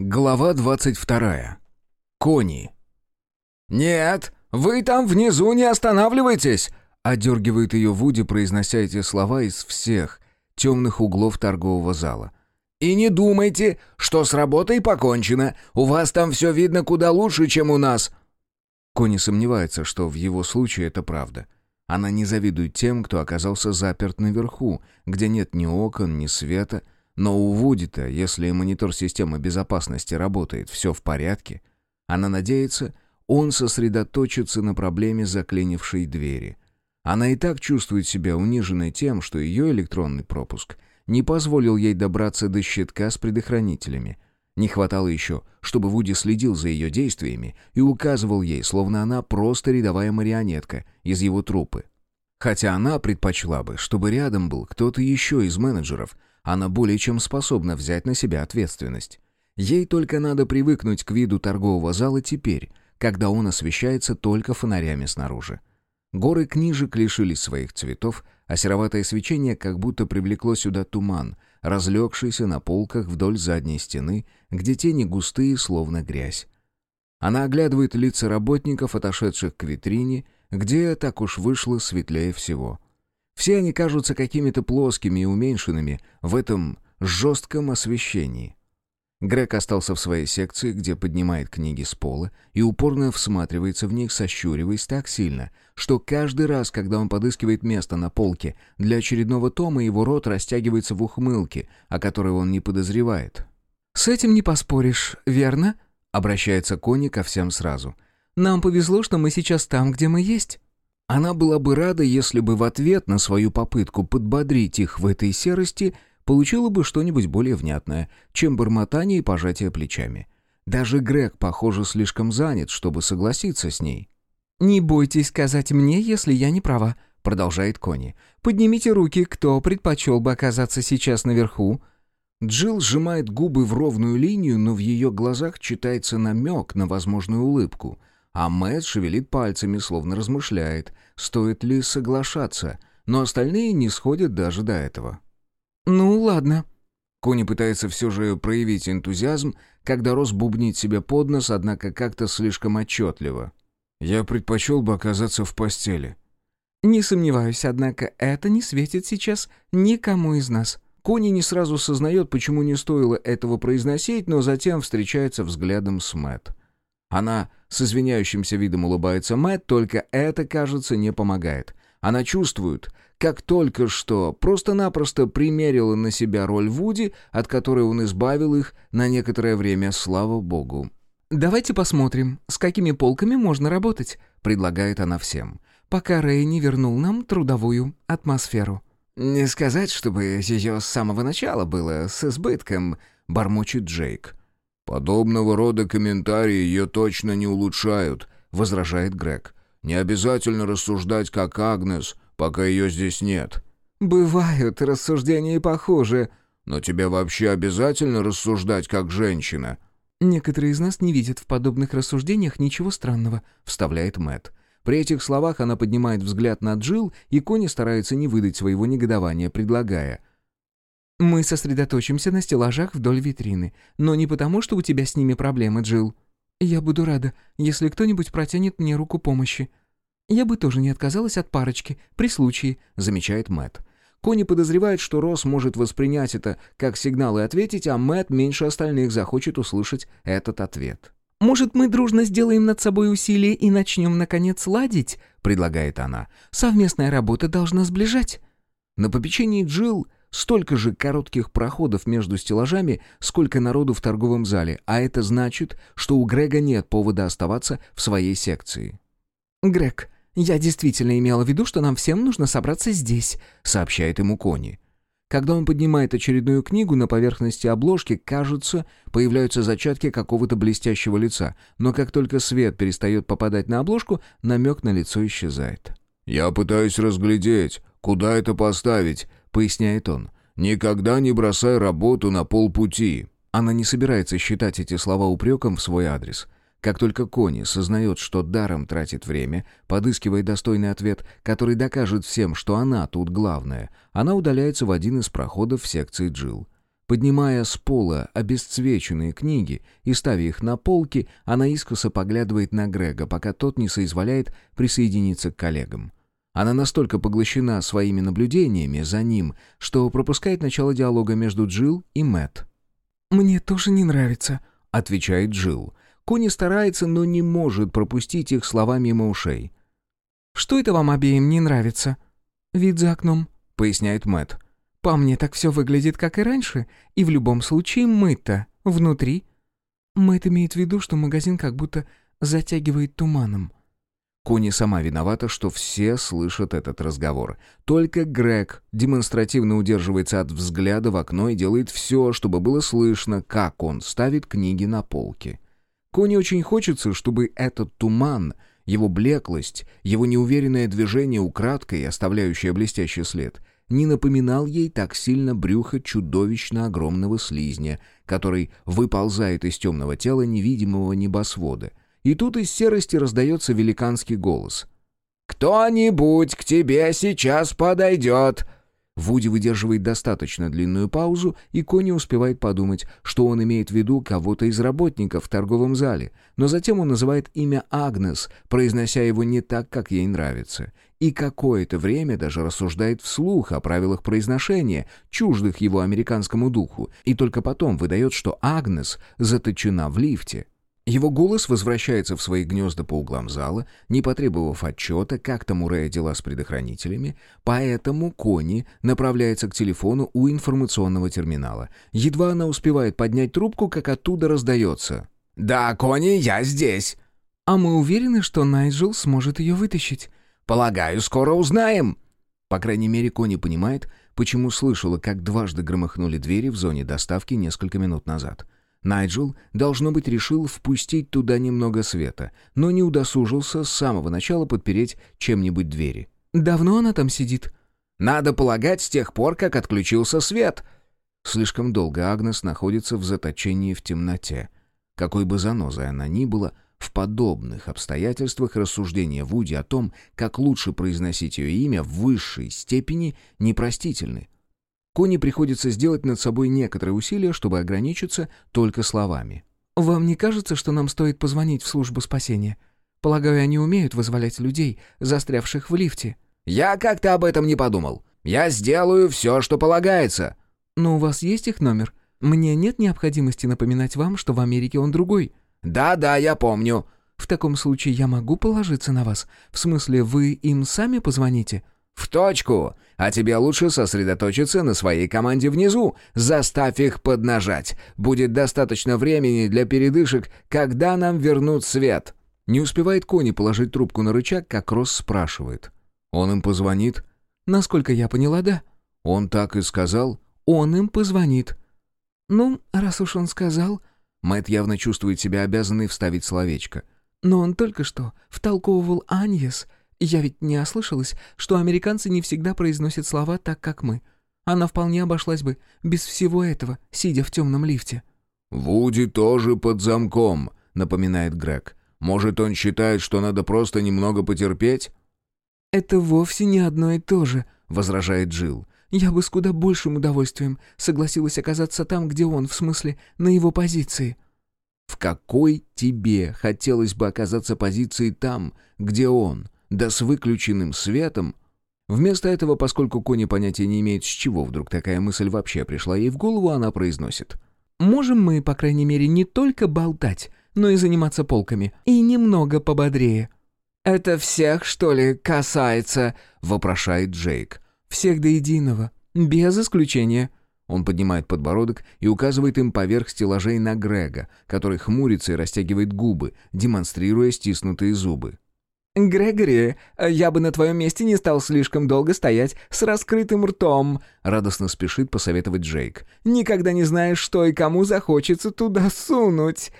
Глава 22. Кони. «Нет, вы там внизу не останавливайтесь!» Одергивает ее Вуди, произнося эти слова из всех темных углов торгового зала. «И не думайте, что с работой покончено. У вас там все видно куда лучше, чем у нас!» Кони сомневается, что в его случае это правда. Она не завидует тем, кто оказался заперт наверху, где нет ни окон, ни света — но у Вуди-то, если монитор системы безопасности работает, все в порядке. Она надеется, он сосредоточится на проблеме заклинившей двери. Она и так чувствует себя униженной тем, что ее электронный пропуск не позволил ей добраться до щитка с предохранителями. Не хватало еще, чтобы Вуди следил за ее действиями и указывал ей, словно она просто рядовая марионетка из его трупы. Хотя она предпочла бы, чтобы рядом был кто-то еще из менеджеров, она более чем способна взять на себя ответственность. Ей только надо привыкнуть к виду торгового зала теперь, когда он освещается только фонарями снаружи. Горы книжек лишились своих цветов, а сероватое свечение как будто привлекло сюда туман, разлегшийся на полках вдоль задней стены, где тени густые, словно грязь. Она оглядывает лица работников, отошедших к витрине, где, так уж вышло, светлее всего. Все они кажутся какими-то плоскими и уменьшенными в этом жестком освещении. Грег остался в своей секции, где поднимает книги с пола и упорно всматривается в них, сощуриваясь так сильно, что каждый раз, когда он подыскивает место на полке для очередного тома, его рот растягивается в ухмылке, о которой он не подозревает. «С этим не поспоришь, верно?» — обращается Кони ко всем сразу. «Нам повезло, что мы сейчас там, где мы есть». Она была бы рада, если бы в ответ на свою попытку подбодрить их в этой серости получила бы что-нибудь более внятное, чем бормотание и пожатие плечами. Даже Грег, похоже, слишком занят, чтобы согласиться с ней. «Не бойтесь сказать мне, если я не права», — продолжает Кони. «Поднимите руки, кто предпочел бы оказаться сейчас наверху». Джилл сжимает губы в ровную линию, но в ее глазах читается намек на возможную улыбку — а Мэтт шевелит пальцами, словно размышляет, стоит ли соглашаться, но остальные не сходят даже до этого. «Ну, ладно». Кони пытается все же проявить энтузиазм, когда Рос бубнит себе под нос, однако как-то слишком отчетливо. «Я предпочел бы оказаться в постели». «Не сомневаюсь, однако это не светит сейчас никому из нас». Кони не сразу сознает, почему не стоило этого произносить, но затем встречается взглядом с Мэтт. Она с извиняющимся видом улыбается Мэтт, только это, кажется, не помогает. Она чувствует, как только что просто-напросто примерила на себя роль Вуди, от которой он избавил их на некоторое время, слава богу. «Давайте посмотрим, с какими полками можно работать», — предлагает она всем, «пока Рэй не вернул нам трудовую атмосферу». «Не сказать, чтобы ее с самого начала было с избытком», — бормочет Джейк. «Подобного рода комментарии ее точно не улучшают», — возражает Грег. «Не обязательно рассуждать как Агнес, пока ее здесь нет». «Бывают рассуждения и похуже». «Но тебе вообще обязательно рассуждать как женщина?» «Некоторые из нас не видят в подобных рассуждениях ничего странного», — вставляет Мэт. При этих словах она поднимает взгляд на Джил, и Кони старается не выдать своего негодования, предлагая — мы сосредоточимся на стеллажах вдоль витрины, но не потому, что у тебя с ними проблемы, Джилл. Я буду рада, если кто-нибудь протянет мне руку помощи. Я бы тоже не отказалась от парочки, при случае, замечает Мэт. Кони подозревает, что Росс может воспринять это как сигнал и ответить, а Мэт меньше остальных захочет услышать этот ответ. «Может, мы дружно сделаем над собой усилие и начнем, наконец, ладить?» — предлагает она. «Совместная работа должна сближать». На попечении Джилл Столько же коротких проходов между стеллажами, сколько народу в торговом зале, а это значит, что у Грега нет повода оставаться в своей секции. «Грег, я действительно имела в виду, что нам всем нужно собраться здесь», — сообщает ему Кони. Когда он поднимает очередную книгу, на поверхности обложки, кажется, появляются зачатки какого-то блестящего лица, но как только свет перестает попадать на обложку, намек на лицо исчезает. «Я пытаюсь разглядеть, куда это поставить», поясняет он. «Никогда не бросай работу на полпути». Она не собирается считать эти слова упреком в свой адрес. Как только Кони сознает, что даром тратит время, подыскивая достойный ответ, который докажет всем, что она тут главная, она удаляется в один из проходов в секции Джил. Поднимая с пола обесцвеченные книги и ставя их на полки, она искоса поглядывает на Грега, пока тот не соизволяет присоединиться к коллегам. Она настолько поглощена своими наблюдениями за ним, что пропускает начало диалога между Джилл и Мэтт. «Мне тоже не нравится», — отвечает Джилл. Кони старается, но не может пропустить их слова мимо ушей. «Что это вам обеим не нравится?» «Вид за окном», — поясняет Мэтт. «По мне так все выглядит, как и раньше, и в любом случае мы-то внутри». Мэтт имеет в виду, что магазин как будто затягивает туманом. Кони сама виновата, что все слышат этот разговор. Только Грег демонстративно удерживается от взгляда в окно и делает все, чтобы было слышно, как он ставит книги на полки. Кони очень хочется, чтобы этот туман, его блеклость, его неуверенное движение украдкой, оставляющее блестящий след, не напоминал ей так сильно брюхо чудовищно огромного слизня, который выползает из темного тела невидимого небосвода. И тут из серости раздается великанский голос. «Кто-нибудь к тебе сейчас подойдет!» Вуди выдерживает достаточно длинную паузу, и Кони успевает подумать, что он имеет в виду кого-то из работников в торговом зале, но затем он называет имя Агнес, произнося его не так, как ей нравится, и какое-то время даже рассуждает вслух о правилах произношения, чуждых его американскому духу, и только потом выдает, что Агнес заточена в лифте. Его голос возвращается в свои гнезда по углам зала, не потребовав отчета, как там у Рэя дела с предохранителями, поэтому Кони направляется к телефону у информационного терминала. Едва она успевает поднять трубку, как оттуда раздается. «Да, Кони, я здесь!» «А мы уверены, что Найджел сможет ее вытащить?» «Полагаю, скоро узнаем!» По крайней мере, Кони понимает, почему слышала, как дважды громыхнули двери в зоне доставки несколько минут назад. Найджел, должно быть, решил впустить туда немного света, но не удосужился с самого начала подпереть чем-нибудь двери. «Давно она там сидит?» «Надо полагать, с тех пор, как отключился свет». Слишком долго Агнес находится в заточении в темноте. Какой бы занозой она ни была, в подобных обстоятельствах рассуждения Вуди о том, как лучше произносить ее имя в высшей степени, непростительны. Кони приходится сделать над собой некоторые усилия, чтобы ограничиться только словами. «Вам не кажется, что нам стоит позвонить в службу спасения? Полагаю, они умеют вызволять людей, застрявших в лифте». «Я как-то об этом не подумал. Я сделаю все, что полагается». «Но у вас есть их номер? Мне нет необходимости напоминать вам, что в Америке он другой». «Да-да, я помню». «В таком случае я могу положиться на вас? В смысле, вы им сами позвоните?» «В точку! А тебе лучше сосредоточиться на своей команде внизу. Заставь их поднажать. Будет достаточно времени для передышек, когда нам вернут свет». Не успевает Кони положить трубку на рычаг, как Росс спрашивает. «Он им позвонит?» «Насколько я поняла, да». «Он так и сказал?» «Он им позвонит». «Ну, раз уж он сказал...» Мэт явно чувствует себя обязанной вставить словечко. «Но он только что втолковывал Аньес, я ведь не ослышалась, что американцы не всегда произносят слова так, как мы. Она вполне обошлась бы без всего этого, сидя в темном лифте». «Вуди тоже под замком», — напоминает Грег. «Может, он считает, что надо просто немного потерпеть?» «Это вовсе не одно и то же», — возражает Джилл. «Я бы с куда большим удовольствием согласилась оказаться там, где он, в смысле, на его позиции». «В какой тебе хотелось бы оказаться позиции там, где он?» Да с выключенным светом. Вместо этого, поскольку Кони понятия не имеет, с чего вдруг такая мысль вообще пришла ей в голову, она произносит. «Можем мы, по крайней мере, не только болтать, но и заниматься полками, и немного пободрее». «Это всех, что ли, касается?» — вопрошает Джейк. «Всех до единого, без исключения». Он поднимает подбородок и указывает им поверх стеллажей на Грега, который хмурится и растягивает губы, демонстрируя стиснутые зубы. «Грегори, я бы на твоем месте не стал слишком долго стоять с раскрытым ртом», — радостно спешит посоветовать Джейк. «Никогда не знаешь, что и кому захочется туда сунуть».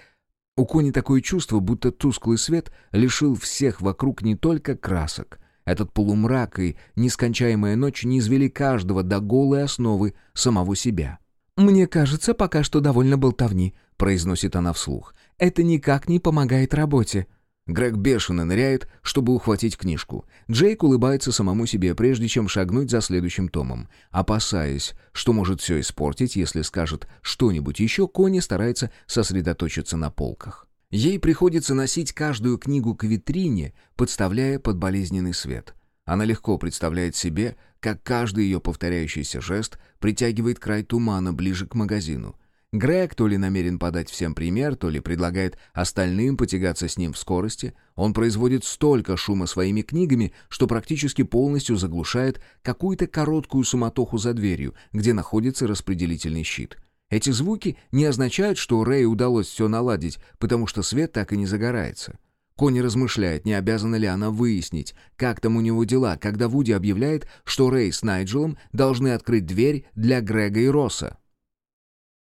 У Кони такое чувство, будто тусклый свет лишил всех вокруг не только красок. Этот полумрак и нескончаемая ночь не извели каждого до голой основы самого себя. «Мне кажется, пока что довольно болтовни», — произносит она вслух. «Это никак не помогает работе». Грег бешено ныряет, чтобы ухватить книжку. Джейк улыбается самому себе, прежде чем шагнуть за следующим томом. Опасаясь, что может все испортить, если скажет что-нибудь еще, Кони старается сосредоточиться на полках. Ей приходится носить каждую книгу к витрине, подставляя под болезненный свет. Она легко представляет себе, как каждый ее повторяющийся жест притягивает край тумана ближе к магазину. Грег то ли намерен подать всем пример, то ли предлагает остальным потягаться с ним в скорости. Он производит столько шума своими книгами, что практически полностью заглушает какую-то короткую суматоху за дверью, где находится распределительный щит. Эти звуки не означают, что Рэй удалось все наладить, потому что свет так и не загорается. Кони размышляет, не обязана ли она выяснить, как там у него дела, когда Вуди объявляет, что Рэй с Найджелом должны открыть дверь для Грега и Росса.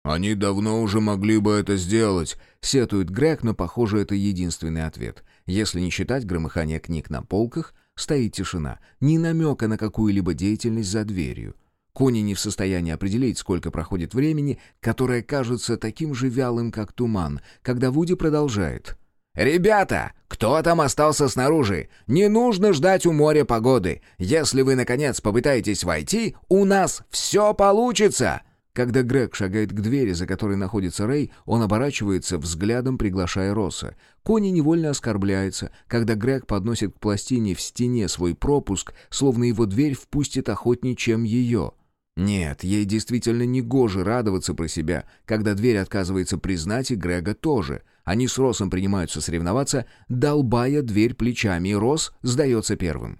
«Они давно уже могли бы это сделать», — сетует Грег, но, похоже, это единственный ответ. Если не считать громыхания книг на полках, стоит тишина, ни намека на какую-либо деятельность за дверью. Кони не в состоянии определить, сколько проходит времени, которое кажется таким же вялым, как туман, когда Вуди продолжает. «Ребята, кто там остался снаружи? Не нужно ждать у моря погоды. Если вы, наконец, попытаетесь войти, у нас все получится!» Когда Грег шагает к двери, за которой находится Рэй, он оборачивается, взглядом приглашая Росса. Кони невольно оскорбляется, когда Грег подносит к пластине в стене свой пропуск, словно его дверь впустит охотнее, чем ее. Нет, ей действительно не гоже радоваться про себя, когда дверь отказывается признать, и Грега тоже. Они с Россом принимаются соревноваться, долбая дверь плечами, и Росс сдается первым.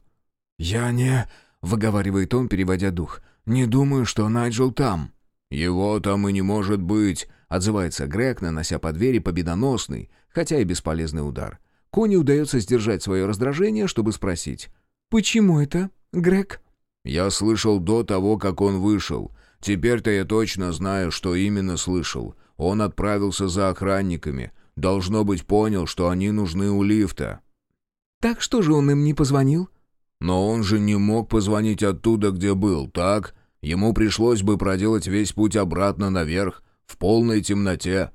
«Я не...» — выговаривает он, переводя дух. «Не думаю, что Найджел там». «Его там и не может быть», — отзывается Грег, нанося по двери победоносный, хотя и бесполезный удар. Кони удается сдержать свое раздражение, чтобы спросить. «Почему это, Грег?» «Я слышал до того, как он вышел. Теперь-то я точно знаю, что именно слышал. Он отправился за охранниками. Должно быть, понял, что они нужны у лифта». «Так что же он им не позвонил?» «Но он же не мог позвонить оттуда, где был, так? Ему пришлось бы проделать весь путь обратно наверх, в полной темноте.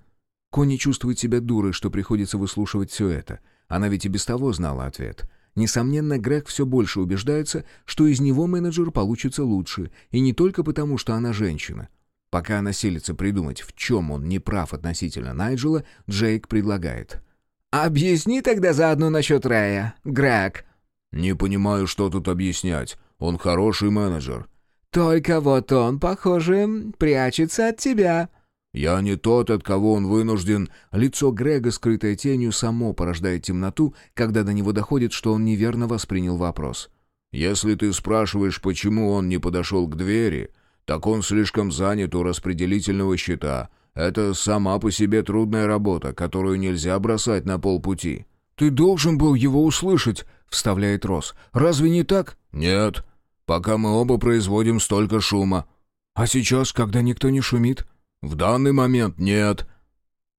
Кони чувствует себя дурой, что приходится выслушивать все это. Она ведь и без того знала ответ. Несомненно, Грег все больше убеждается, что из него менеджер получится лучше, и не только потому, что она женщина. Пока она силится придумать, в чем он не прав относительно Найджела, Джейк предлагает. «Объясни тогда заодно насчет Рэя, Грег». «Не понимаю, что тут объяснять. Он хороший менеджер. «Только вот он, похоже, прячется от тебя». «Я не тот, от кого он вынужден...» Лицо Грега, скрытое тенью, само порождает темноту, когда до него доходит, что он неверно воспринял вопрос. «Если ты спрашиваешь, почему он не подошел к двери, так он слишком занят у распределительного счета. Это сама по себе трудная работа, которую нельзя бросать на полпути». «Ты должен был его услышать», — вставляет Рос. «Разве не так?» «Нет пока мы оба производим столько шума. А сейчас, когда никто не шумит? В данный момент нет.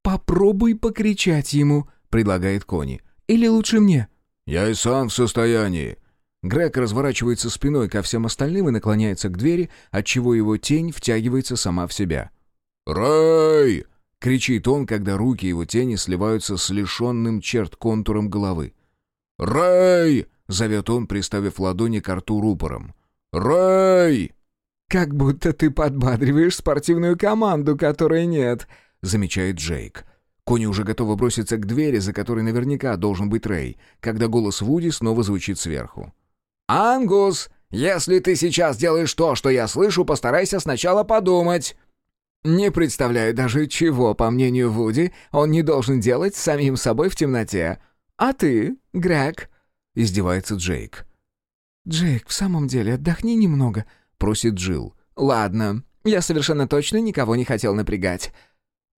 Попробуй покричать ему, предлагает Кони. Или лучше мне? Я и сам в состоянии. Грег разворачивается спиной ко всем остальным и наклоняется к двери, отчего его тень втягивается сама в себя. «Рэй!» — кричит он, когда руки его тени сливаются с лишенным черт контуром головы. «Рэй!» — зовет он, приставив ладони к рту рупором. «Рэй!» «Как будто ты подбадриваешь спортивную команду, которой нет», — замечает Джейк. Кони уже готова броситься к двери, за которой наверняка должен быть Рэй, когда голос Вуди снова звучит сверху. «Ангус, если ты сейчас делаешь то, что я слышу, постарайся сначала подумать». «Не представляю даже, чего, по мнению Вуди, он не должен делать самим собой в темноте. А ты, Грег?» — издевается Джейк. «Джейк, в самом деле, отдохни немного», — просит Джилл. «Ладно, я совершенно точно никого не хотел напрягать».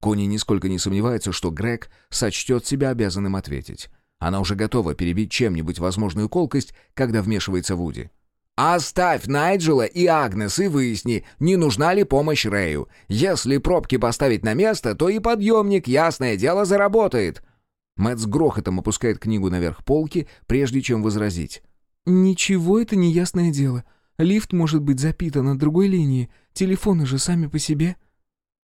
Кони нисколько не сомневается, что Грег сочтет себя обязанным ответить. Она уже готова перебить чем-нибудь возможную колкость, когда вмешивается Вуди. «Оставь Найджела и Агнес и выясни, не нужна ли помощь Рэю. Если пробки поставить на место, то и подъемник, ясное дело, заработает». Мэтт с грохотом опускает книгу наверх полки, прежде чем возразить. «Ничего это не ясное дело. Лифт может быть запитан от другой линии. Телефоны же сами по себе».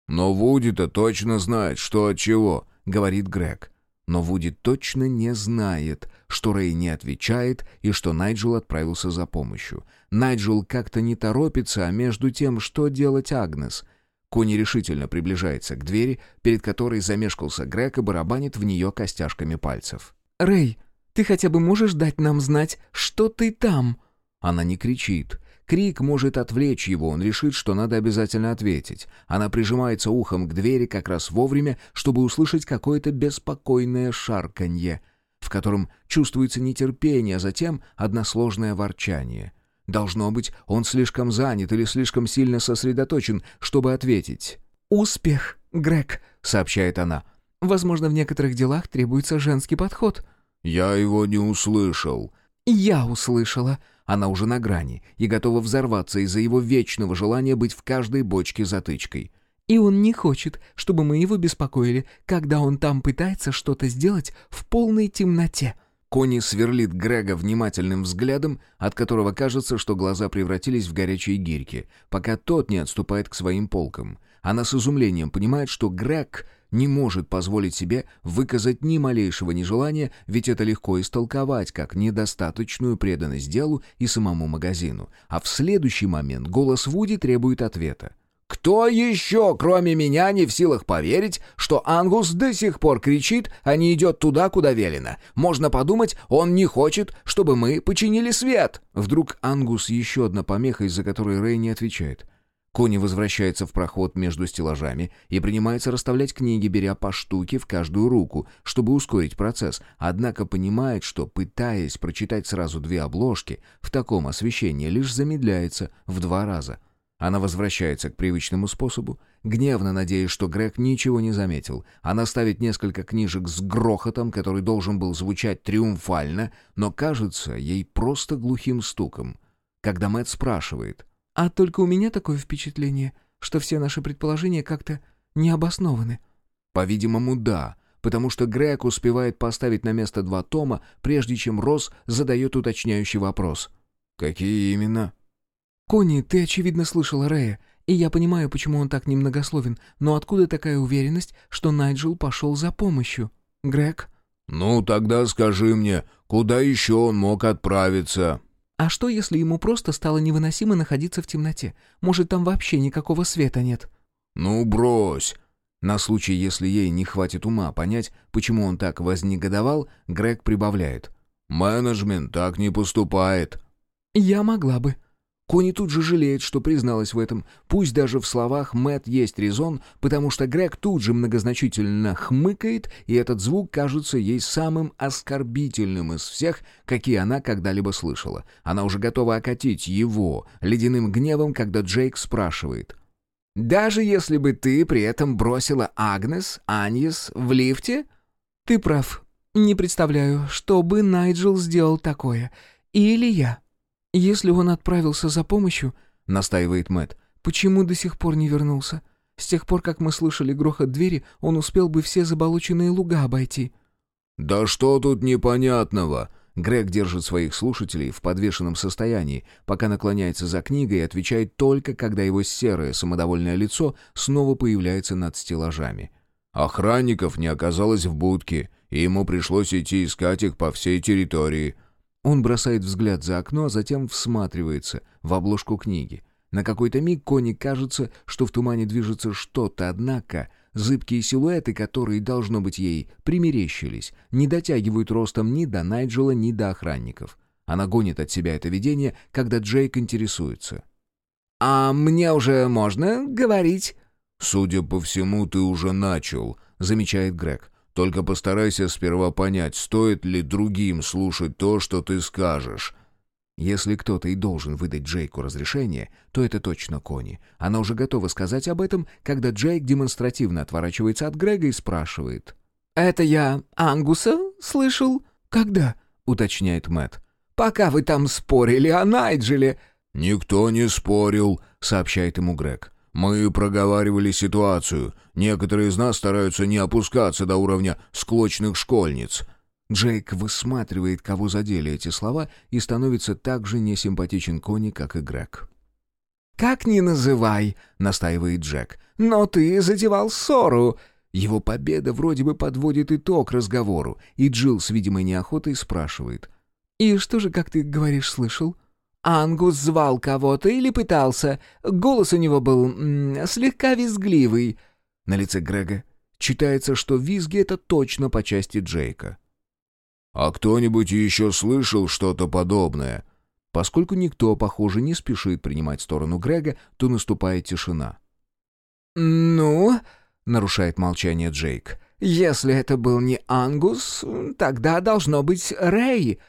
«Но Вуди-то точно знает, что от чего», — говорит Грег. Но Вуди точно не знает, что Рэй не отвечает и что Найджел отправился за помощью. Найджел как-то не торопится, а между тем, что делать Агнес? Кони решительно приближается к двери, перед которой замешкался Грег и барабанит в нее костяшками пальцев. «Рэй, ты хотя бы можешь дать нам знать, что ты там?» Она не кричит. Крик может отвлечь его, он решит, что надо обязательно ответить. Она прижимается ухом к двери как раз вовремя, чтобы услышать какое-то беспокойное шарканье, в котором чувствуется нетерпение, а затем односложное ворчание. Должно быть, он слишком занят или слишком сильно сосредоточен, чтобы ответить. «Успех, Грег», — сообщает она. «Возможно, в некоторых делах требуется женский подход». «Я его не услышал». «Я услышала». Она уже на грани и готова взорваться из-за его вечного желания быть в каждой бочке затычкой. И он не хочет, чтобы мы его беспокоили, когда он там пытается что-то сделать в полной темноте». Кони сверлит Грега внимательным взглядом, от которого кажется, что глаза превратились в горячие гирьки, пока тот не отступает к своим полкам. Она с изумлением понимает, что Грег не может позволить себе выказать ни малейшего нежелания, ведь это легко истолковать как недостаточную преданность делу и самому магазину. А в следующий момент голос Вуди требует ответа. Кто еще, кроме меня, не в силах поверить, что Ангус до сих пор кричит, а не идет туда, куда велено? Можно подумать, он не хочет, чтобы мы починили свет. Вдруг Ангус еще одна помеха, из-за которой Рэй не отвечает. Кони возвращается в проход между стеллажами и принимается расставлять книги, беря по штуке в каждую руку, чтобы ускорить процесс, однако понимает, что, пытаясь прочитать сразу две обложки, в таком освещении лишь замедляется в два раза — она возвращается к привычному способу, гневно надеясь, что Грег ничего не заметил. Она ставит несколько книжек с грохотом, который должен был звучать триумфально, но кажется ей просто глухим стуком. Когда Мэтт спрашивает. «А только у меня такое впечатление, что все наши предположения как-то не обоснованы». По-видимому, да, потому что Грег успевает поставить на место два тома, прежде чем Росс задает уточняющий вопрос. «Какие именно?» «Конни, ты, очевидно, слышала Рэя, и я понимаю, почему он так немногословен, но откуда такая уверенность, что Найджел пошел за помощью? Грег?» «Ну, тогда скажи мне, куда еще он мог отправиться?» «А что, если ему просто стало невыносимо находиться в темноте? Может, там вообще никакого света нет?» «Ну, брось!» На случай, если ей не хватит ума понять, почему он так вознегодовал, Грег прибавляет. «Менеджмент так не поступает». «Я могла бы», Кони тут же жалеет, что призналась в этом. Пусть даже в словах Мэт есть резон, потому что Грег тут же многозначительно хмыкает, и этот звук кажется ей самым оскорбительным из всех, какие она когда-либо слышала. Она уже готова окатить его ледяным гневом, когда Джейк спрашивает. «Даже если бы ты при этом бросила Агнес, Аньес в лифте?» «Ты прав. Не представляю, что бы Найджел сделал такое. Или я». «Если он отправился за помощью, — настаивает Мэт, почему до сих пор не вернулся? С тех пор, как мы слышали грохот двери, он успел бы все заболоченные луга обойти». «Да что тут непонятного?» Грег держит своих слушателей в подвешенном состоянии, пока наклоняется за книгой и отвечает только, когда его серое самодовольное лицо снова появляется над стеллажами. «Охранников не оказалось в будке, и ему пришлось идти искать их по всей территории. Он бросает взгляд за окно, а затем всматривается в обложку книги. На какой-то миг Кони кажется, что в тумане движется что-то, однако зыбкие силуэты, которые, должно быть, ей примерещились, не дотягивают ростом ни до Найджела, ни до охранников. Она гонит от себя это видение, когда Джейк интересуется. «А мне уже можно говорить?» «Судя по всему, ты уже начал», — замечает Грег. Только постарайся сперва понять, стоит ли другим слушать то, что ты скажешь». Если кто-то и должен выдать Джейку разрешение, то это точно Кони. Она уже готова сказать об этом, когда Джейк демонстративно отворачивается от Грега и спрашивает. «Это я Ангуса слышал?» «Когда?» — уточняет Мэт. «Пока вы там спорили о Найджеле». «Никто не спорил», — сообщает ему Грег. Мы проговаривали ситуацию. Некоторые из нас стараются не опускаться до уровня склочных школьниц». Джейк высматривает, кого задели эти слова, и становится так же несимпатичен Кони, как и Грег. «Как ни называй», — настаивает Джек, — «но ты затевал ссору. Его победа вроде бы подводит итог разговору, и Джилл с видимой неохотой спрашивает. «И что же, как ты говоришь, слышал?» «Ангус звал кого-то или пытался. Голос у него был м -м, слегка визгливый». На лице Грега читается, что визги — это точно по части Джейка. «А кто-нибудь еще слышал что-то подобное?» Поскольку никто, похоже, не спешит принимать сторону Грега, то наступает тишина. «Ну?» — нарушает молчание Джейк. «Если это был не Ангус, тогда должно быть Рэй».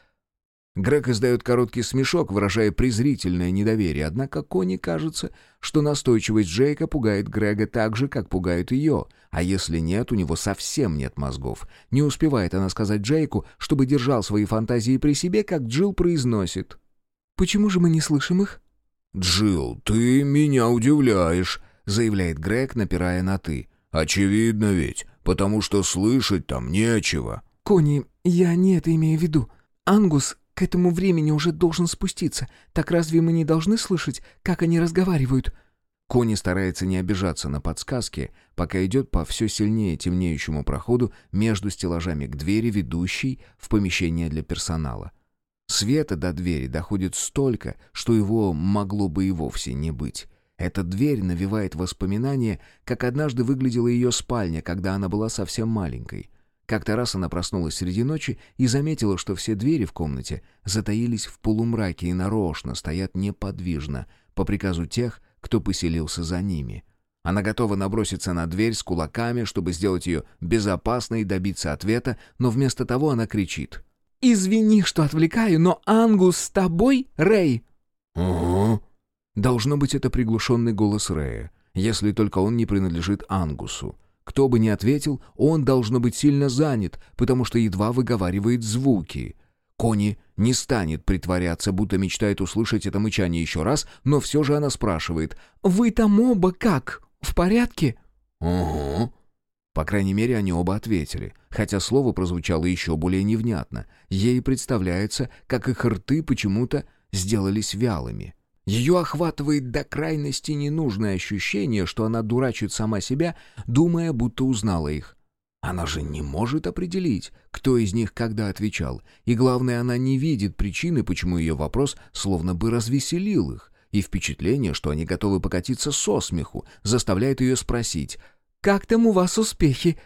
Грег издает короткий смешок, выражая презрительное недоверие, однако Кони кажется, что настойчивость Джейка пугает Грега так же, как пугает ее, а если нет, у него совсем нет мозгов. Не успевает она сказать Джейку, чтобы держал свои фантазии при себе, как Джилл произносит. «Почему же мы не слышим их?» «Джилл, ты меня удивляешь», — заявляет Грег, напирая на «ты». «Очевидно ведь, потому что слышать там нечего». «Кони, я не это имею в виду. Ангус к этому времени уже должен спуститься. Так разве мы не должны слышать, как они разговаривают?» Кони старается не обижаться на подсказки, пока идет по все сильнее темнеющему проходу между стеллажами к двери, ведущей в помещение для персонала. Света до двери доходит столько, что его могло бы и вовсе не быть. Эта дверь навевает воспоминания, как однажды выглядела ее спальня, когда она была совсем маленькой. Как-то раз она проснулась среди ночи и заметила, что все двери в комнате затаились в полумраке и нарочно стоят неподвижно, по приказу тех, кто поселился за ними. Она готова наброситься на дверь с кулаками, чтобы сделать ее безопасной и добиться ответа, но вместо того она кричит. «Извини, что отвлекаю, но Ангус с тобой, Рэй?» «Угу». Должно быть, это приглушенный голос Рэя, если только он не принадлежит Ангусу. Кто бы ни ответил, он должно быть сильно занят, потому что едва выговаривает звуки. Кони не станет притворяться, будто мечтает услышать это мычание еще раз, но все же она спрашивает «Вы там оба как? В порядке?» «Угу». По крайней мере, они оба ответили, хотя слово прозвучало еще более невнятно. Ей представляется, как их рты почему-то сделались вялыми. Ее охватывает до крайности ненужное ощущение, что она дурачит сама себя, думая, будто узнала их. Она же не может определить, кто из них когда отвечал, и главное, она не видит причины, почему ее вопрос словно бы развеселил их, и впечатление, что они готовы покатиться со смеху, заставляет ее спросить «Как там у вас успехи?»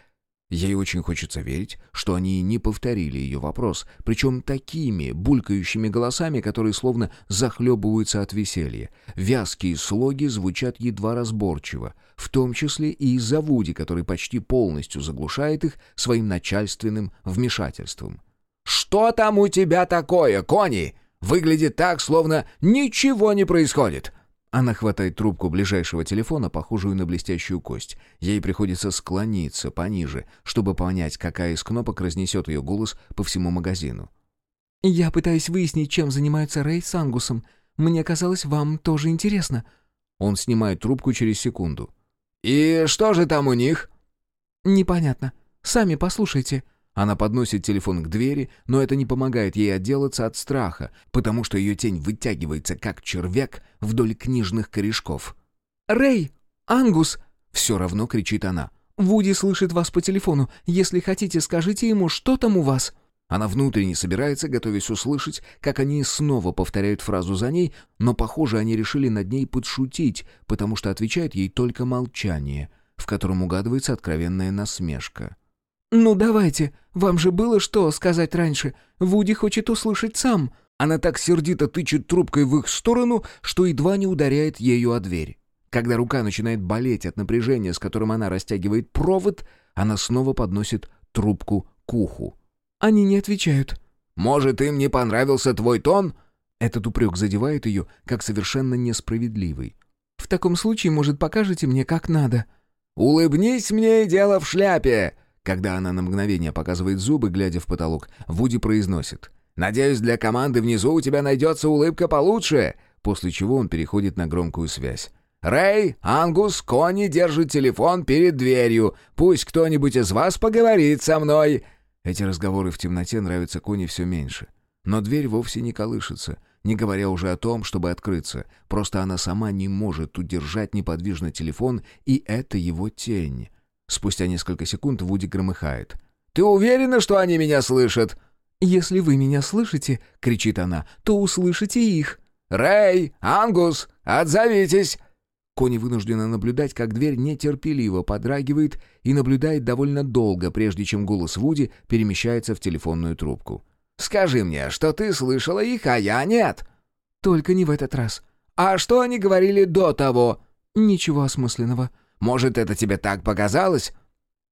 Ей очень хочется верить, что они не повторили ее вопрос, причем такими булькающими голосами, которые словно захлебываются от веселья. Вязкие слоги звучат едва разборчиво, в том числе и из-за Вуди, который почти полностью заглушает их своим начальственным вмешательством. «Что там у тебя такое, Кони? Выглядит так, словно ничего не происходит!» Она хватает трубку ближайшего телефона, похожую на блестящую кость. Ей приходится склониться пониже, чтобы понять, какая из кнопок разнесет ее голос по всему магазину. «Я пытаюсь выяснить, чем занимается Рэй с Ангусом. Мне казалось, вам тоже интересно». Он снимает трубку через секунду. «И что же там у них?» «Непонятно. Сами послушайте». Она подносит телефон к двери, но это не помогает ей отделаться от страха, потому что ее тень вытягивается, как червяк, вдоль книжных корешков. «Рэй! Ангус!» — все равно кричит она. «Вуди слышит вас по телефону. Если хотите, скажите ему, что там у вас?» Она внутренне собирается, готовясь услышать, как они снова повторяют фразу за ней, но, похоже, они решили над ней подшутить, потому что отвечает ей только молчание, в котором угадывается откровенная насмешка. «Ну давайте, вам же было что сказать раньше. Вуди хочет услышать сам». Она так сердито тычет трубкой в их сторону, что едва не ударяет ею о дверь. Когда рука начинает болеть от напряжения, с которым она растягивает провод, она снова подносит трубку к уху. «Они не отвечают». «Может, им не понравился твой тон?» Этот упрек задевает ее, как совершенно несправедливый. «В таком случае, может, покажете мне, как надо?» «Улыбнись мне дело в шляпе!» Когда она на мгновение показывает зубы, глядя в потолок, Вуди произносит. «Надеюсь, для команды внизу у тебя найдется улыбка получше!» После чего он переходит на громкую связь. «Рэй, Ангус, Конни держит телефон перед дверью. Пусть кто-нибудь из вас поговорит со мной!» Эти разговоры в темноте нравятся Конни все меньше. Но дверь вовсе не колышется, не говоря уже о том, чтобы открыться. Просто она сама не может удержать неподвижно телефон, и это его тень. Спустя несколько секунд Вуди громыхает. «Ты уверена, что они меня слышат?» «Если вы меня слышите, — кричит она, — то услышите их». «Рэй! Ангус! Отзовитесь!» Кони вынуждена наблюдать, как дверь нетерпеливо подрагивает и наблюдает довольно долго, прежде чем голос Вуди перемещается в телефонную трубку. «Скажи мне, что ты слышала их, а я нет!» «Только не в этот раз». «А что они говорили до того?» «Ничего осмысленного». «Может, это тебе так показалось?»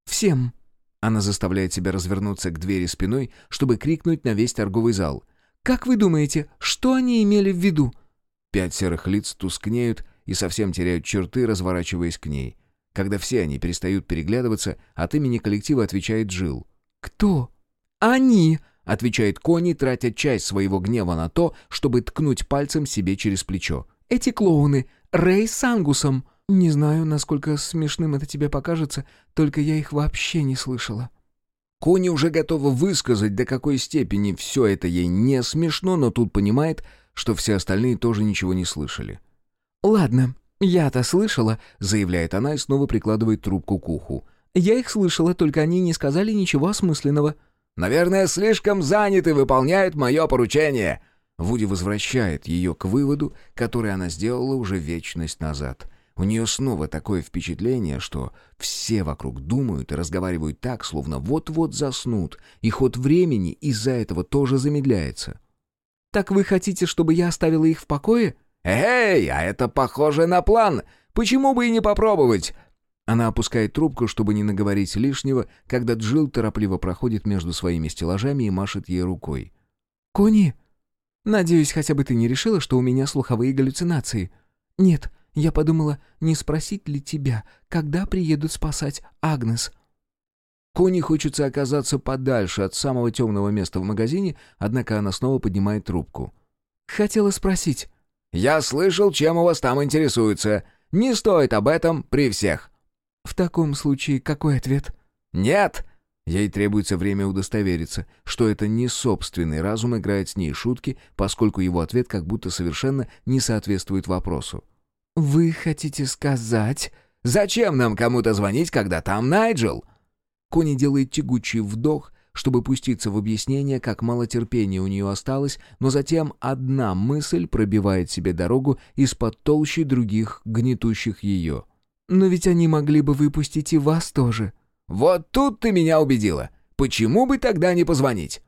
«Всем». Она заставляет себя развернуться к двери спиной, чтобы крикнуть на весь торговый зал. «Как вы думаете, что они имели в виду?» Пять серых лиц тускнеют и совсем теряют черты, разворачиваясь к ней. Когда все они перестают переглядываться, от имени коллектива отвечает Джил. «Кто?» «Они!» — отвечает Кони, тратя часть своего гнева на то, чтобы ткнуть пальцем себе через плечо. «Эти клоуны! Рэй с Ангусом!» «Не знаю, насколько смешным это тебе покажется, только я их вообще не слышала». Кони уже готова высказать, до какой степени все это ей не смешно, но тут понимает, что все остальные тоже ничего не слышали. «Ладно, я-то слышала», — заявляет она и снова прикладывает трубку к уху. «Я их слышала, только они не сказали ничего осмысленного». «Наверное, слишком заняты, выполняют мое поручение». Вуди возвращает ее к выводу, который она сделала уже вечность назад. У нее снова такое впечатление, что все вокруг думают и разговаривают так, словно вот-вот заснут, и ход времени из-за этого тоже замедляется. «Так вы хотите, чтобы я оставила их в покое?» «Эй, а это похоже на план! Почему бы и не попробовать?» Она опускает трубку, чтобы не наговорить лишнего, когда Джилл торопливо проходит между своими стеллажами и машет ей рукой. «Кони, надеюсь, хотя бы ты не решила, что у меня слуховые галлюцинации?» «Нет, я подумала, не спросить ли тебя, когда приедут спасать Агнес?» Кони хочется оказаться подальше от самого темного места в магазине, однако она снова поднимает трубку. «Хотела спросить». «Я слышал, чем у вас там интересуются. Не стоит об этом при всех». «В таком случае какой ответ?» «Нет». Ей требуется время удостовериться, что это не собственный разум играет с ней шутки, поскольку его ответ как будто совершенно не соответствует вопросу. «Вы хотите сказать...» «Зачем нам кому-то звонить, когда там Найджел?» Кони делает тягучий вдох, чтобы пуститься в объяснение, как мало терпения у нее осталось, но затем одна мысль пробивает себе дорогу из-под толщи других, гнетущих ее. «Но ведь они могли бы выпустить и вас тоже». «Вот тут ты меня убедила. Почему бы тогда не позвонить?»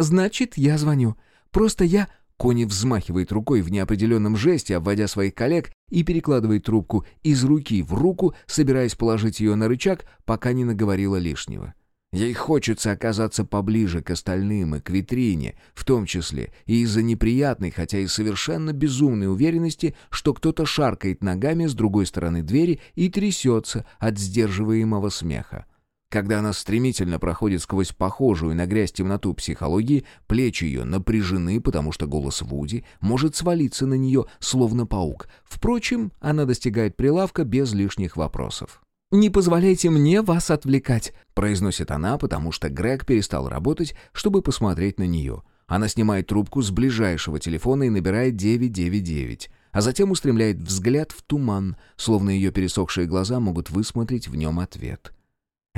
«Значит, я звоню. Просто я...» Кони взмахивает рукой в неопределенном жесте, обводя своих коллег, и перекладывает трубку из руки в руку, собираясь положить ее на рычаг, пока не наговорила лишнего. Ей хочется оказаться поближе к остальным и к витрине, в том числе и из-за неприятной, хотя и совершенно безумной уверенности, что кто-то шаркает ногами с другой стороны двери и трясется от сдерживаемого смеха. Когда она стремительно проходит сквозь похожую на грязь темноту психологии, плечи ее напряжены, потому что голос Вуди может свалиться на нее, словно паук. Впрочем, она достигает прилавка без лишних вопросов. «Не позволяйте мне вас отвлекать», — произносит она, потому что Грег перестал работать, чтобы посмотреть на нее. Она снимает трубку с ближайшего телефона и набирает 999, а затем устремляет взгляд в туман, словно ее пересохшие глаза могут высмотреть в нем ответ.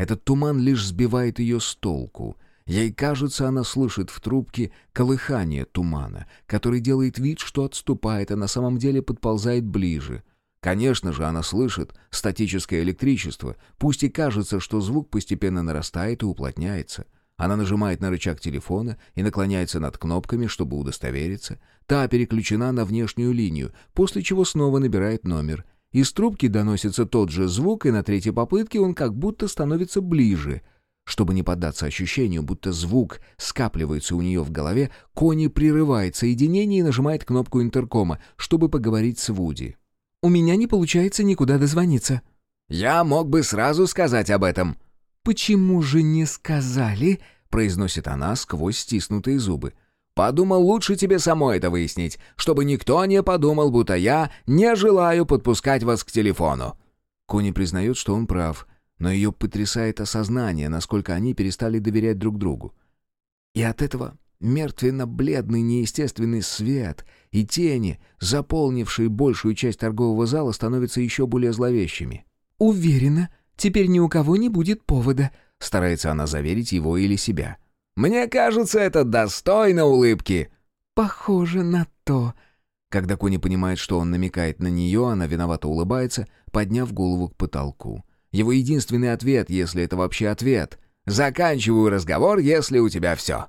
Этот туман лишь сбивает ее с толку. Ей кажется, она слышит в трубке колыхание тумана, который делает вид, что отступает, а на самом деле подползает ближе. Конечно же, она слышит статическое электричество, пусть и кажется, что звук постепенно нарастает и уплотняется. Она нажимает на рычаг телефона и наклоняется над кнопками, чтобы удостовериться. Та переключена на внешнюю линию, после чего снова набирает номер — из трубки доносится тот же звук, и на третьей попытке он как будто становится ближе. Чтобы не поддаться ощущению, будто звук скапливается у нее в голове, Кони прерывает соединение и нажимает кнопку интеркома, чтобы поговорить с Вуди. «У меня не получается никуда дозвониться». «Я мог бы сразу сказать об этом». «Почему же не сказали?» — произносит она сквозь стиснутые зубы. Подумал, лучше тебе самой это выяснить, чтобы никто не подумал, будто я не желаю подпускать вас к телефону». Кони признает, что он прав, но ее потрясает осознание, насколько они перестали доверять друг другу. И от этого мертвенно-бледный неестественный свет и тени, заполнившие большую часть торгового зала, становятся еще более зловещими. «Уверена, Теперь ни у кого не будет повода», — старается она заверить его или себя. «Мне кажется, это достойно улыбки». «Похоже на то». Когда Кони понимает, что он намекает на нее, она виновато улыбается, подняв голову к потолку. Его единственный ответ, если это вообще ответ. «Заканчиваю разговор, если у тебя все».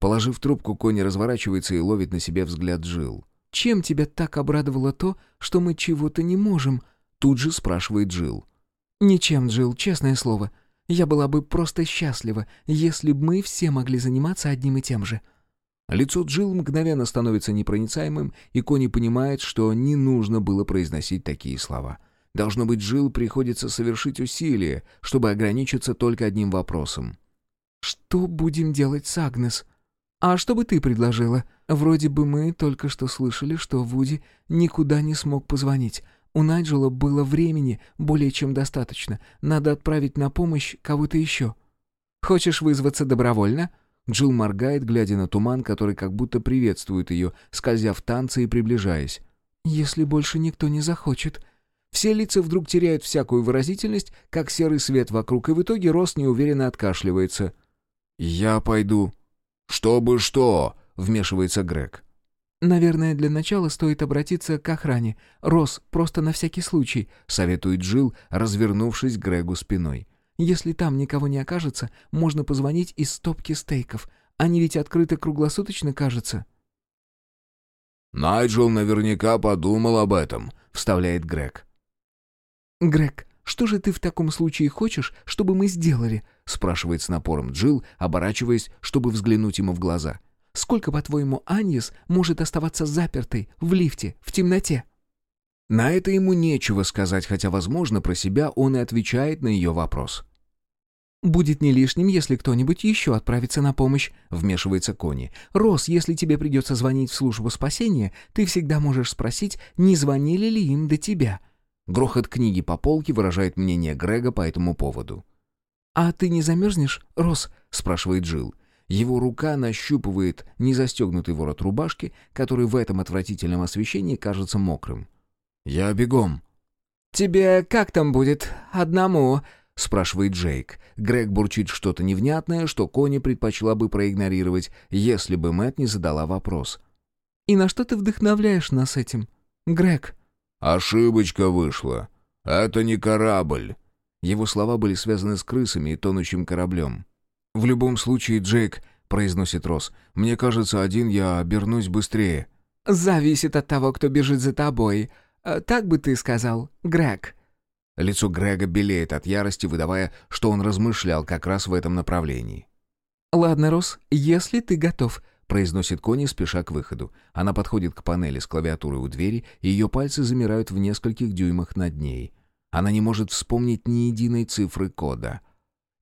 Положив трубку, Кони разворачивается и ловит на себе взгляд Джил. «Чем тебя так обрадовало то, что мы чего-то не можем?» Тут же спрашивает Джил. «Ничем, Джил, честное слово. Я была бы просто счастлива, если бы мы все могли заниматься одним и тем же». Лицо Джил мгновенно становится непроницаемым, и Кони понимает, что не нужно было произносить такие слова. Должно быть, Джил приходится совершить усилия, чтобы ограничиться только одним вопросом. «Что будем делать с Агнес?» «А что бы ты предложила? Вроде бы мы только что слышали, что Вуди никуда не смог позвонить. У Найджела было времени более чем достаточно. Надо отправить на помощь кого-то еще. Хочешь вызваться добровольно?» Джилл моргает, глядя на туман, который как будто приветствует ее, скользя в танце и приближаясь. «Если больше никто не захочет». Все лица вдруг теряют всякую выразительность, как серый свет вокруг, и в итоге Рос неуверенно откашливается. «Я пойду». «Чтобы что?» — вмешивается Грег. «Наверное, для начала стоит обратиться к охране. Рос, просто на всякий случай», — советует Джилл, развернувшись к Грегу спиной. «Если там никого не окажется, можно позвонить из стопки стейков. Они ведь открыты круглосуточно, кажется». «Найджел наверняка подумал об этом», — вставляет Грег. «Грег, что же ты в таком случае хочешь, чтобы мы сделали?» — спрашивает с напором Джилл, оборачиваясь, чтобы взглянуть ему в глаза. Сколько, по-твоему, Аньес может оставаться запертой в лифте, в темноте?» На это ему нечего сказать, хотя, возможно, про себя он и отвечает на ее вопрос. «Будет не лишним, если кто-нибудь еще отправится на помощь», — вмешивается Кони. «Рос, если тебе придется звонить в службу спасения, ты всегда можешь спросить, не звонили ли им до тебя». Грохот книги по полке выражает мнение Грега по этому поводу. «А ты не замерзнешь, Рос?» — спрашивает Джилл. Его рука нащупывает незастегнутый ворот рубашки, который в этом отвратительном освещении кажется мокрым. «Я бегом». «Тебе как там будет? Одному?» — спрашивает Джейк. Грег бурчит что-то невнятное, что Кони предпочла бы проигнорировать, если бы Мэт не задала вопрос. «И на что ты вдохновляешь нас этим, Грег?» «Ошибочка вышла. Это не корабль». Его слова были связаны с крысами и тонущим кораблем. «В любом случае, Джейк», — произносит Росс, — «мне кажется, один я обернусь быстрее». «Зависит от того, кто бежит за тобой. Э, так бы ты сказал, Грег». Лицо Грега белеет от ярости, выдавая, что он размышлял как раз в этом направлении. «Ладно, Росс, если ты готов», — произносит Кони, спеша к выходу. Она подходит к панели с клавиатурой у двери, и ее пальцы замирают в нескольких дюймах над ней. Она не может вспомнить ни единой цифры кода —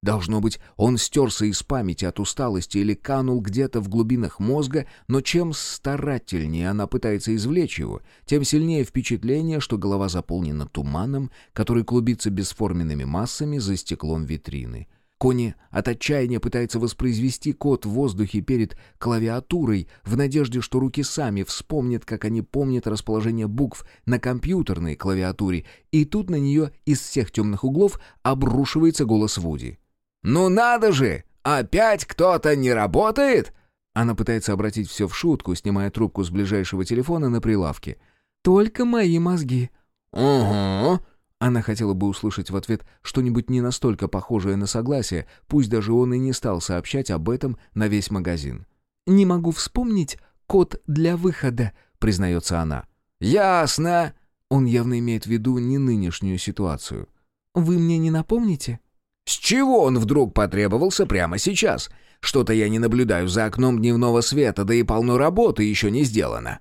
Должно быть, он стерся из памяти от усталости или канул где-то в глубинах мозга, но чем старательнее она пытается извлечь его, тем сильнее впечатление, что голова заполнена туманом, который клубится бесформенными массами за стеклом витрины. Кони от отчаяния пытается воспроизвести код в воздухе перед клавиатурой, в надежде, что руки сами вспомнят, как они помнят расположение букв на компьютерной клавиатуре, и тут на нее из всех темных углов обрушивается голос Вуди. «Ну надо же! Опять кто-то не работает?» Она пытается обратить все в шутку, снимая трубку с ближайшего телефона на прилавке. «Только мои мозги». «Угу». Она хотела бы услышать в ответ что-нибудь не настолько похожее на согласие, пусть даже он и не стал сообщать об этом на весь магазин. «Не могу вспомнить код для выхода», — признается она. «Ясно». Он явно имеет в виду не нынешнюю ситуацию. «Вы мне не напомните?» С чего он вдруг потребовался прямо сейчас? Что-то я не наблюдаю за окном дневного света, да и полно работы еще не сделано.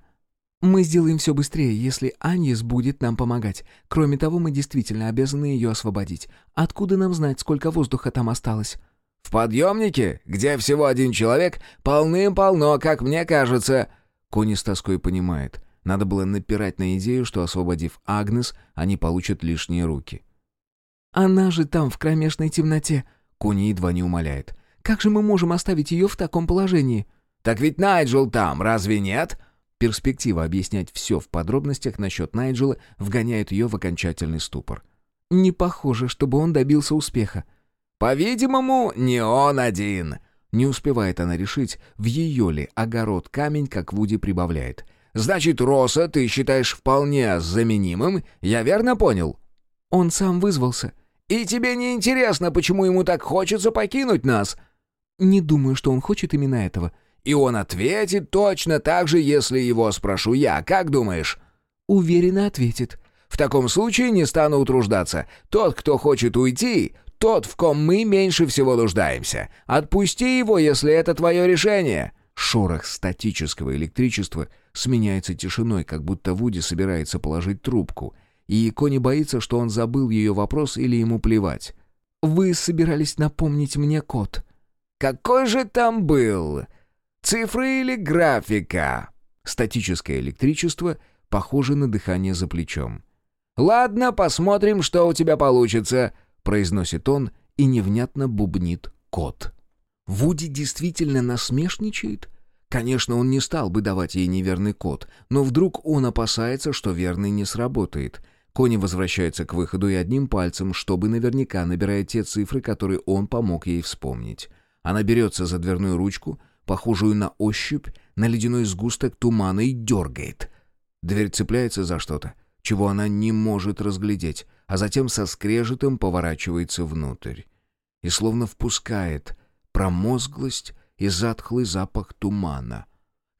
Мы сделаем все быстрее, если Аньес будет нам помогать. Кроме того, мы действительно обязаны ее освободить. Откуда нам знать, сколько воздуха там осталось? В подъемнике, где всего один человек, полным-полно, как мне кажется. Кони с тоской понимает. Надо было напирать на идею, что, освободив Агнес, они получат лишние руки. «Она же там, в кромешной темноте!» Кони едва не умоляет. «Как же мы можем оставить ее в таком положении?» «Так ведь Найджел там, разве нет?» Перспектива объяснять все в подробностях насчет Найджела вгоняет ее в окончательный ступор. Не похоже, чтобы он добился успеха. «По-видимому, не он один», не успевает она решить, в ее ли огород камень, как Вуди прибавляет. «Значит, Роса ты считаешь вполне заменимым, я верно понял?» «Он сам вызвался». «И тебе не интересно, почему ему так хочется покинуть нас?» «Не думаю, что он хочет именно этого». «И он ответит точно так же, если его спрошу я. Как думаешь?» «Уверенно ответит». «В таком случае не стану утруждаться. Тот, кто хочет уйти, тот, в ком мы меньше всего нуждаемся. Отпусти его, если это твое решение». Шорох статического электричества сменяется тишиной, как будто Вуди собирается положить трубку. И Кони боится, что он забыл ее вопрос или ему плевать. «Вы собирались напомнить мне код?» «Какой же там был? Цифры или графика?» Статическое электричество похоже на дыхание за плечом. «Ладно, посмотрим, что у тебя получится произносит он и невнятно бубнит кот. Вуди действительно насмешничает? Конечно, он не стал бы давать ей неверный код, но вдруг он опасается, что верный не сработает. Кони возвращается к выходу и одним пальцем, чтобы наверняка набирает те цифры, которые он помог ей вспомнить. Она берется за дверную ручку, похожую на ощупь, на ледяной сгусток тумана и дергает. Дверь цепляется за что-то, чего она не может разглядеть, а затем со скрежетом поворачивается внутрь. И словно впускает промозглость и затхлый запах тумана.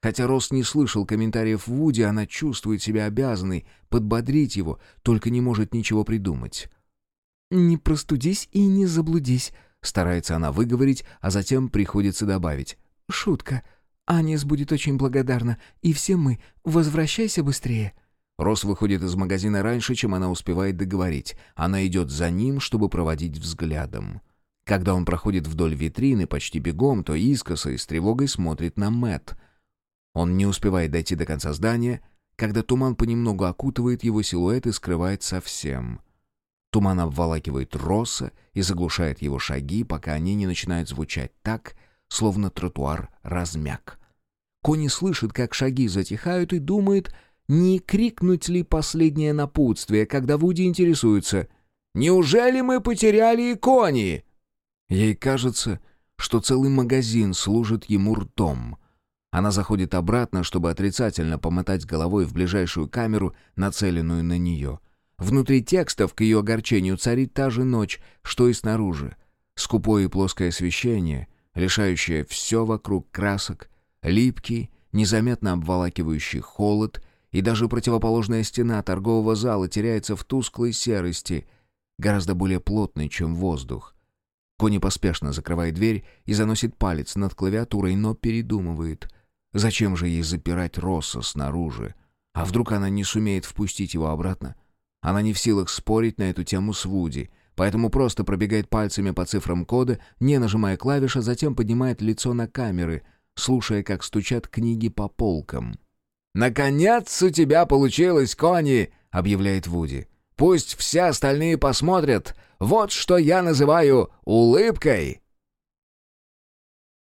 Хотя Рос не слышал комментариев Вуди, она чувствует себя обязанной подбодрить его, только не может ничего придумать. «Не простудись и не заблудись», — старается она выговорить, а затем приходится добавить. «Шутка. Анис будет очень благодарна, и все мы. Возвращайся быстрее». Рос выходит из магазина раньше, чем она успевает договорить. Она идет за ним, чтобы проводить взглядом. Когда он проходит вдоль витрины почти бегом, то искоса и с тревогой смотрит на Мэт. Он не успевает дойти до конца здания, когда туман понемногу окутывает его силуэт и скрывает совсем. Туман обволакивает Росса и заглушает его шаги, пока они не начинают звучать так, словно тротуар размяк. Кони слышит, как шаги затихают, и думает, не крикнуть ли последнее напутствие, когда Вуди интересуется «Неужели мы потеряли икони?» Ей кажется, что целый магазин служит ему ртом. Она заходит обратно, чтобы отрицательно помотать головой в ближайшую камеру, нацеленную на нее. Внутри текстов к ее огорчению царит та же ночь, что и снаружи. Скупое и плоское освещение, лишающее все вокруг красок, липкий, незаметно обволакивающий холод — и даже противоположная стена торгового зала теряется в тусклой серости, гораздо более плотной, чем воздух. Кони поспешно закрывает дверь и заносит палец над клавиатурой, но передумывает. Зачем же ей запирать Росса снаружи? А вдруг она не сумеет впустить его обратно? Она не в силах спорить на эту тему с Вуди, поэтому просто пробегает пальцами по цифрам кода, не нажимая клавиш, а затем поднимает лицо на камеры, слушая, как стучат книги по полкам. «Наконец у тебя получилось, Кони!» — объявляет Вуди. «Пусть все остальные посмотрят. Вот что я называю улыбкой!»